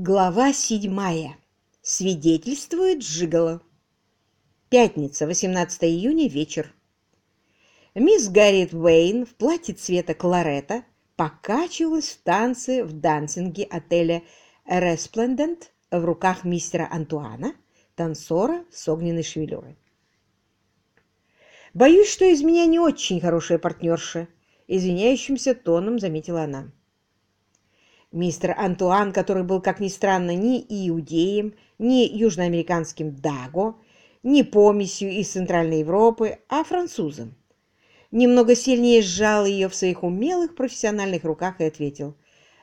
Глава седьмая. Свидетельствует Жигало. Пятница, 18 июня, вечер. Мисс Гарриет Уэйн в платье цвета кларета покачивалась в танце в дансинге отеля «Респлендент» в руках мистера Антуана, танцора с огненной шевелюрой. «Боюсь, что из меня не очень хорошая партнерша», — извиняющимся тоном заметила она. Мистер Антуан, который был, как ни странно, ни иудеем, ни южноамериканским даго, ни помесью из Центральной Европы, а французом. Немного сильнее сжал ее в своих умелых профессиональных руках и ответил.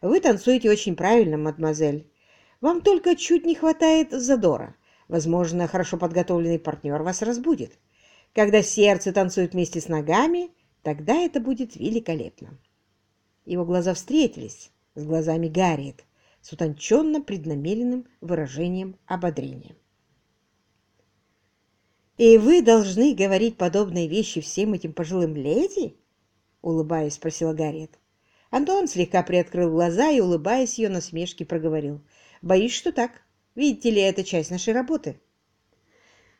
«Вы танцуете очень правильно, мадемуазель. Вам только чуть не хватает задора. Возможно, хорошо подготовленный партнер вас разбудит. Когда сердце танцует вместе с ногами, тогда это будет великолепно». Его глаза встретились с глазами Гарриет, с утонченно преднамеренным выражением ободрения. «И вы должны говорить подобные вещи всем этим пожилым леди?» — улыбаясь, спросила Гарриет. Антон слегка приоткрыл глаза и, улыбаясь ее насмешки, проговорил. «Боюсь, что так. Видите ли, это часть нашей работы».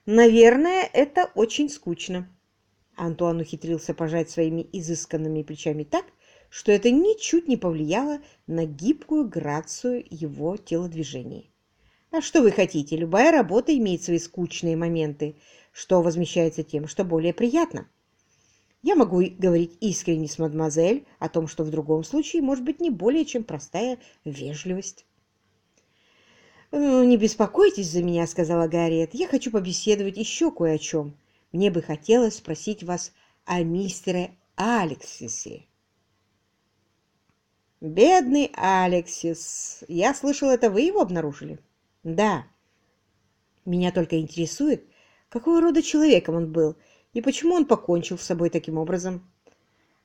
«Наверное, это очень скучно». Антуан ухитрился пожать своими изысканными плечами так, что это ничуть не повлияло на гибкую грацию его телодвижений. А что вы хотите? Любая работа имеет свои скучные моменты, что возмещается тем, что более приятно. Я могу говорить искренне с мадемуазель о том, что в другом случае может быть не более чем простая вежливость. «Ну, «Не беспокойтесь за меня», — сказала Гарриет. «Я хочу побеседовать еще кое о чем. Мне бы хотелось спросить вас о мистере Алексисе». «Бедный Алексис! Я слышал, это вы его обнаружили?» «Да. Меня только интересует, какого рода человеком он был и почему он покончил с собой таким образом».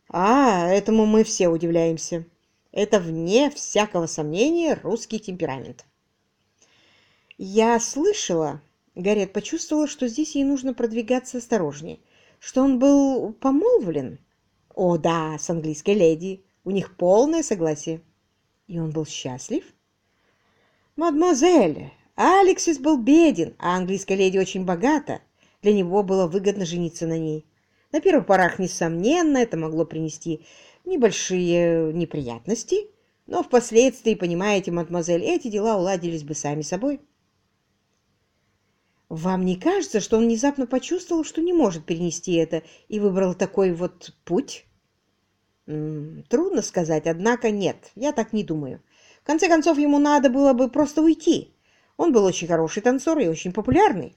«А, этому мы все удивляемся. Это, вне всякого сомнения, русский темперамент». «Я слышала...» Гарет почувствовала, что здесь ей нужно продвигаться осторожнее, что он был помолвлен. «О, да, с английской леди». У них полное согласие. И он был счастлив? Мадемуазель, Алексис был беден, а английская леди очень богата. Для него было выгодно жениться на ней. На первых порах, несомненно, это могло принести небольшие неприятности, но впоследствии, понимаете, мадемуазель, эти дела уладились бы сами собой. Вам не кажется, что он внезапно почувствовал, что не может перенести это и выбрал такой вот путь? Трудно сказать, однако нет, я так не думаю. В конце концов, ему надо было бы просто уйти. Он был очень хороший танцор и очень популярный.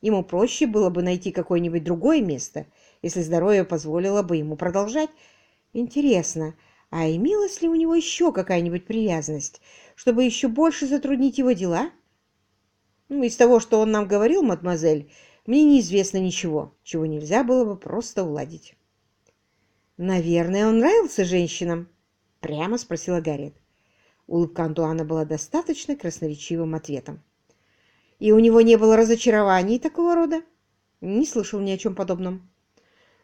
Ему проще было бы найти какое-нибудь другое место, если здоровье позволило бы ему продолжать. Интересно, а имелась ли у него еще какая-нибудь привязанность, чтобы еще больше затруднить его дела? Ну, из того, что он нам говорил, мадемуазель, мне неизвестно ничего, чего нельзя было бы просто уладить. «Наверное, он нравился женщинам?» — прямо спросила Гарриет. Улыбка Антуана была достаточно красноречивым ответом. «И у него не было разочарований такого рода?» «Не слышал ни о чем подобном».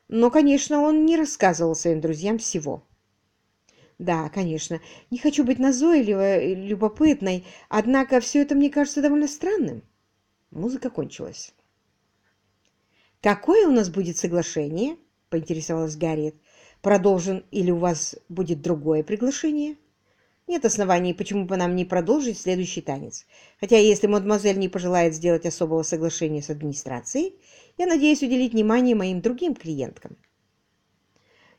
«Но, конечно, он не рассказывал своим друзьям всего». «Да, конечно. Не хочу быть назойливой, любопытной, однако все это мне кажется довольно странным». Музыка кончилась. «Какое у нас будет соглашение?» — поинтересовалась Гарриет продолжен или у вас будет другое приглашение? Нет оснований, почему бы нам не продолжить следующий танец. Хотя, если мадемуазель не пожелает сделать особого соглашения с администрацией, я надеюсь уделить внимание моим другим клиенткам.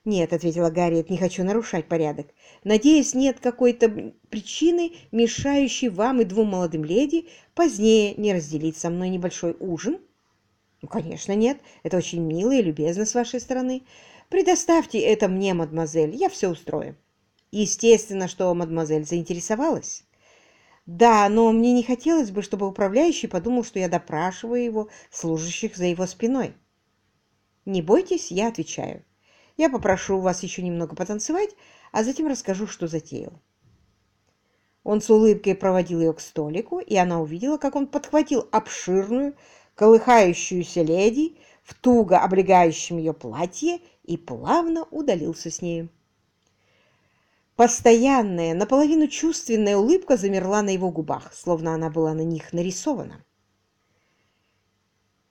«Нет», — ответила Гарриет, — «не хочу нарушать порядок. Надеюсь, нет какой-то причины, мешающей вам и двум молодым леди позднее не разделить со мной небольшой ужин?» «Ну, конечно, нет. Это очень мило и любезно с вашей стороны. Предоставьте это мне, мадемуазель, я все устрою. Естественно, что мадемуазель заинтересовалась. Да, но мне не хотелось бы, чтобы управляющий подумал, что я допрашиваю его, служащих за его спиной. Не бойтесь, я отвечаю. Я попрошу вас еще немного потанцевать, а затем расскажу, что затеял. Он с улыбкой проводил ее к столику, и она увидела, как он подхватил обширную, колыхающуюся леди в туго облегающем ее платье и плавно удалился с нею. Постоянная, наполовину чувственная улыбка замерла на его губах, словно она была на них нарисована.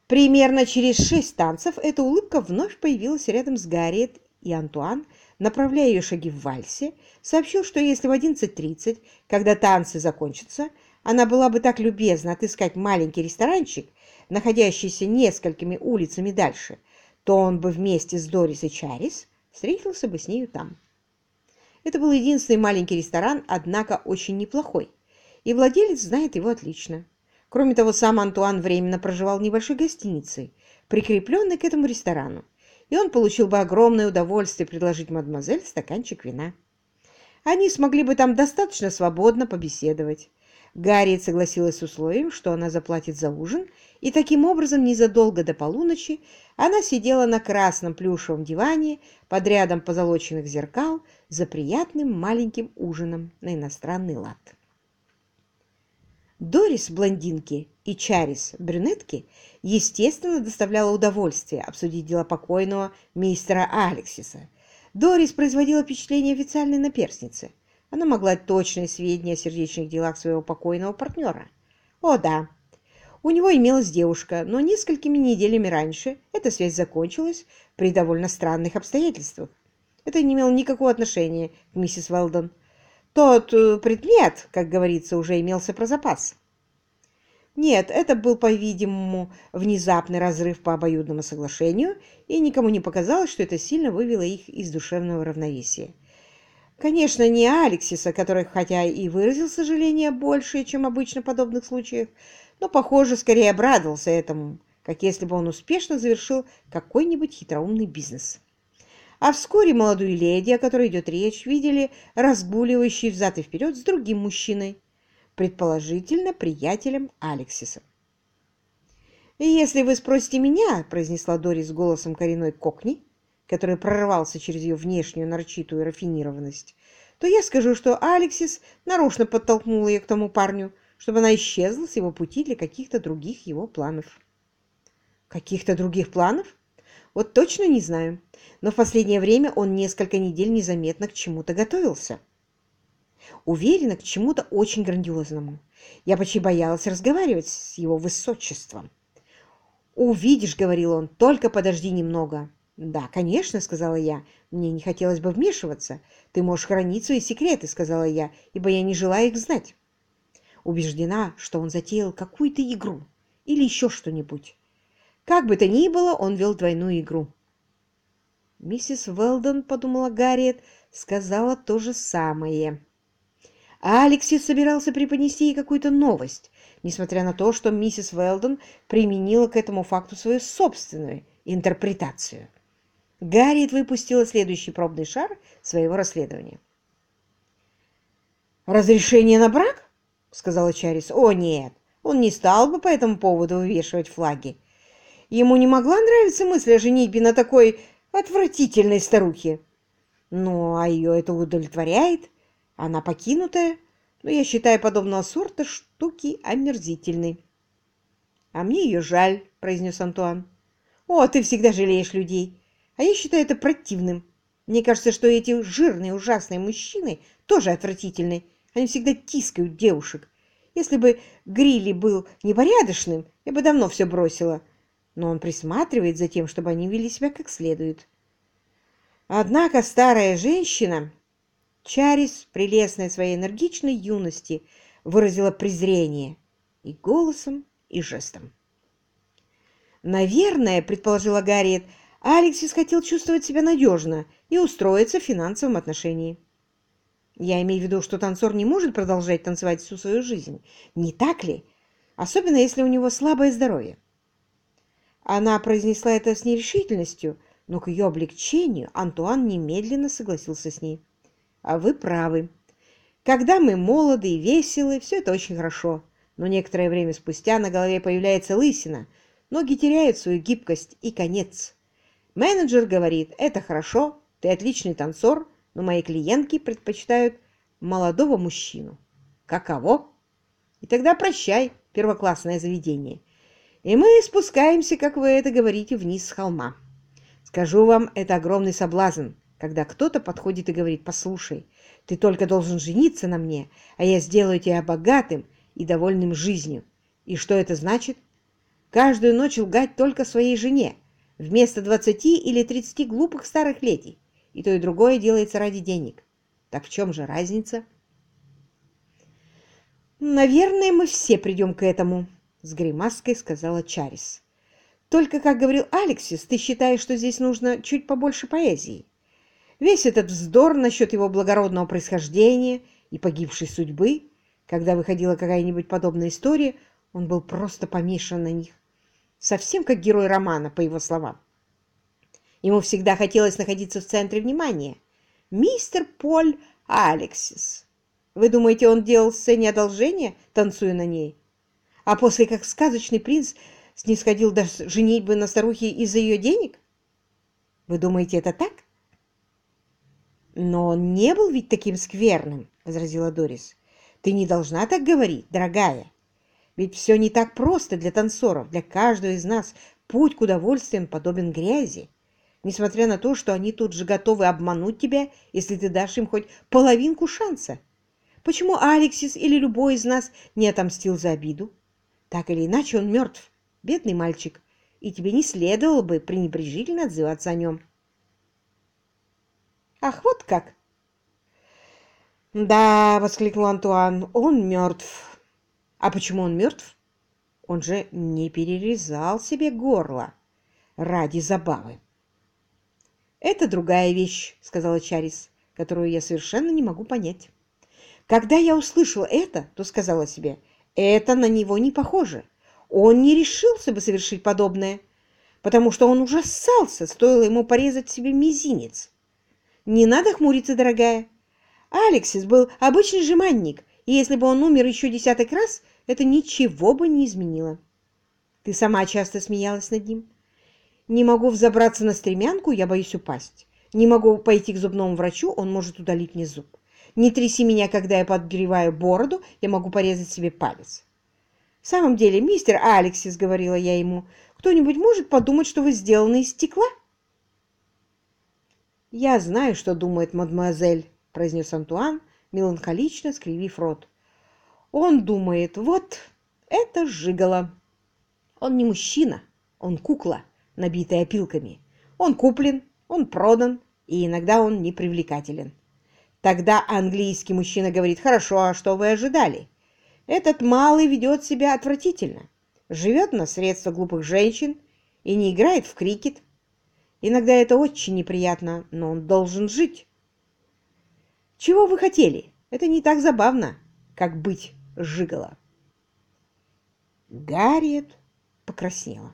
Примерно через шесть танцев эта улыбка вновь появилась рядом с Гарриет, и Антуан, направляя ее шаги в вальсе, сообщил, что если в 11.30, когда танцы закончатся, она была бы так любезна отыскать маленький ресторанчик, находящийся несколькими улицами дальше, то он бы вместе с Дорис и Чарис встретился бы с нею там. Это был единственный маленький ресторан, однако очень неплохой, и владелец знает его отлично. Кроме того, сам Антуан временно проживал в небольшой гостинице, прикрепленной к этому ресторану, и он получил бы огромное удовольствие предложить мадемуазель стаканчик вина. Они смогли бы там достаточно свободно побеседовать. Гарриет согласилась с условием, что она заплатит за ужин, и таким образом незадолго до полуночи она сидела на красном плюшевом диване под рядом позолоченных зеркал за приятным маленьким ужином на иностранный лад. Дорис блондинки и Чарис брюнетки, естественно, доставляло удовольствие обсудить дела покойного мистера Алексиса. Дорис производила впечатление официальной наперсницы. Она могла точные сведения о сердечных делах своего покойного партнера. О, да, у него имелась девушка, но несколькими неделями раньше эта связь закончилась при довольно странных обстоятельствах. Это не имело никакого отношения к миссис Велдон. Тот э, предмет, как говорится, уже имелся про запас. Нет, это был, по-видимому, внезапный разрыв по обоюдному соглашению, и никому не показалось, что это сильно вывело их из душевного равновесия. Конечно, не Алексиса, который, хотя и выразил сожаление больше, чем обычно в подобных случаях, но, похоже, скорее обрадовался этому, как если бы он успешно завершил какой-нибудь хитроумный бизнес. А вскоре молодую леди, о которой идет речь, видели разгуливающей взад и вперед с другим мужчиной, предположительно приятелем Алексиса. «И если вы спросите меня», — произнесла Дорис голосом коренной кокни, который прорывался через ее внешнюю нарчитую рафинированность, то я скажу, что Алексис нарочно подтолкнул ее к тому парню, чтобы она исчезла с его пути для каких-то других его планов. Каких-то других планов? Вот точно не знаю. Но в последнее время он несколько недель незаметно к чему-то готовился. Уверена, к чему-то очень грандиозному. Я почти боялась разговаривать с его высочеством. «Увидишь», — говорил он, — «только подожди немного». «Да, конечно», — сказала я. «Мне не хотелось бы вмешиваться. Ты можешь хранить свои секреты», — сказала я, «ибо я не желаю их знать». Убеждена, что он затеял какую-то игру или еще что-нибудь. Как бы то ни было, он вел двойную игру. Миссис Велдон, подумала Гарриет, сказала то же самое. А Алексис собирался преподнести ей какую-то новость, несмотря на то, что миссис Велдон применила к этому факту свою собственную интерпретацию. Гарриет выпустила следующий пробный шар своего расследования. «Разрешение на брак?» — сказала Чарис. «О, нет, он не стал бы по этому поводу вывешивать флаги. Ему не могла нравиться мысль о женитьбе на такой отвратительной старухе. Ну, а ее это удовлетворяет. Она покинутая, но я считаю подобного сорта штуки омерзительной. «А мне ее жаль», — произнес Антуан. «О, ты всегда жалеешь людей, а я считаю это противным. Мне кажется, что эти жирные ужасные мужчины тоже отвратительны. Они всегда тискают девушек. Если бы Грилли был непорядочным, я бы давно все бросила но он присматривает за тем, чтобы они вели себя как следует. Однако старая женщина, Чарис, прелестная своей энергичной юности, выразила презрение и голосом, и жестом. «Наверное, — предположила Гарриет, — Алексис хотел чувствовать себя надежно и устроиться в финансовом отношении. Я имею в виду, что танцор не может продолжать танцевать всю свою жизнь, не так ли? Особенно, если у него слабое здоровье. Она произнесла это с нерешительностью, но к ее облегчению Антуан немедленно согласился с ней. «А вы правы. Когда мы молоды и веселы, все это очень хорошо, но некоторое время спустя на голове появляется лысина, ноги теряют свою гибкость и конец. Менеджер говорит, это хорошо, ты отличный танцор, но мои клиентки предпочитают молодого мужчину. Каково? И тогда прощай, первоклассное заведение. И мы спускаемся, как вы это говорите, вниз с холма. Скажу вам, это огромный соблазн, когда кто-то подходит и говорит, «Послушай, ты только должен жениться на мне, а я сделаю тебя богатым и довольным жизнью». И что это значит? Каждую ночь лгать только своей жене, вместо двадцати или тридцати глупых старых летий. И то, и другое делается ради денег. Так в чем же разница? «Наверное, мы все придем к этому», — с гримаской сказала Чарис. «Только, как говорил Алексис, ты считаешь, что здесь нужно чуть побольше поэзии. Весь этот вздор насчет его благородного происхождения и погибшей судьбы, когда выходила какая-нибудь подобная история, он был просто помешан на них. Совсем как герой романа, по его словам. Ему всегда хотелось находиться в центре внимания. Мистер Поль Алексис. Вы думаете, он делал сцене одолжение, танцуя на ней? А после, как сказочный принц, снисходил до женитьбы на старухе из-за ее денег? Вы думаете, это так? «Но он не был ведь таким скверным», — возразила Дорис. «Ты не должна так говорить, дорогая. Ведь все не так просто для танцоров. Для каждого из нас путь к удовольствиям подобен грязи. Несмотря на то, что они тут же готовы обмануть тебя, если ты дашь им хоть половинку шанса. Почему Алексис или любой из нас не отомстил за обиду? Так или иначе, он мертв, бедный мальчик, и тебе не следовало бы пренебрежительно отзываться о нем». Ах, вот как! Да, воскликнул Антуан, он мертв. А почему он мертв? Он же не перерезал себе горло ради забавы. Это другая вещь, сказала Чарис, которую я совершенно не могу понять. Когда я услышала это, то сказала себе, это на него не похоже. Он не решился бы совершить подобное, потому что он ужасался, стоило ему порезать себе мизинец. Не надо хмуриться, дорогая. Алексис был обычный жеманник, и если бы он умер еще десяток раз, это ничего бы не изменило. Ты сама часто смеялась над ним. Не могу взобраться на стремянку, я боюсь упасть. Не могу пойти к зубному врачу, он может удалить мне зуб. Не тряси меня, когда я подбреваю бороду, я могу порезать себе палец. В самом деле, мистер Алексис, говорила я ему, кто-нибудь может подумать, что вы сделаны из стекла? «Я знаю, что думает мадемуазель», — произнес Антуан, меланхолично скривив рот. «Он думает, вот, это жигало. Он не мужчина, он кукла, набитая опилками. Он куплен, он продан, и иногда он непривлекателен. Тогда английский мужчина говорит, «Хорошо, а что вы ожидали? Этот малый ведет себя отвратительно, живет на средства глупых женщин и не играет в крикет, Иногда это очень неприятно, но он должен жить. Чего вы хотели? Это не так забавно, как быть жигало. Гарриет покраснела.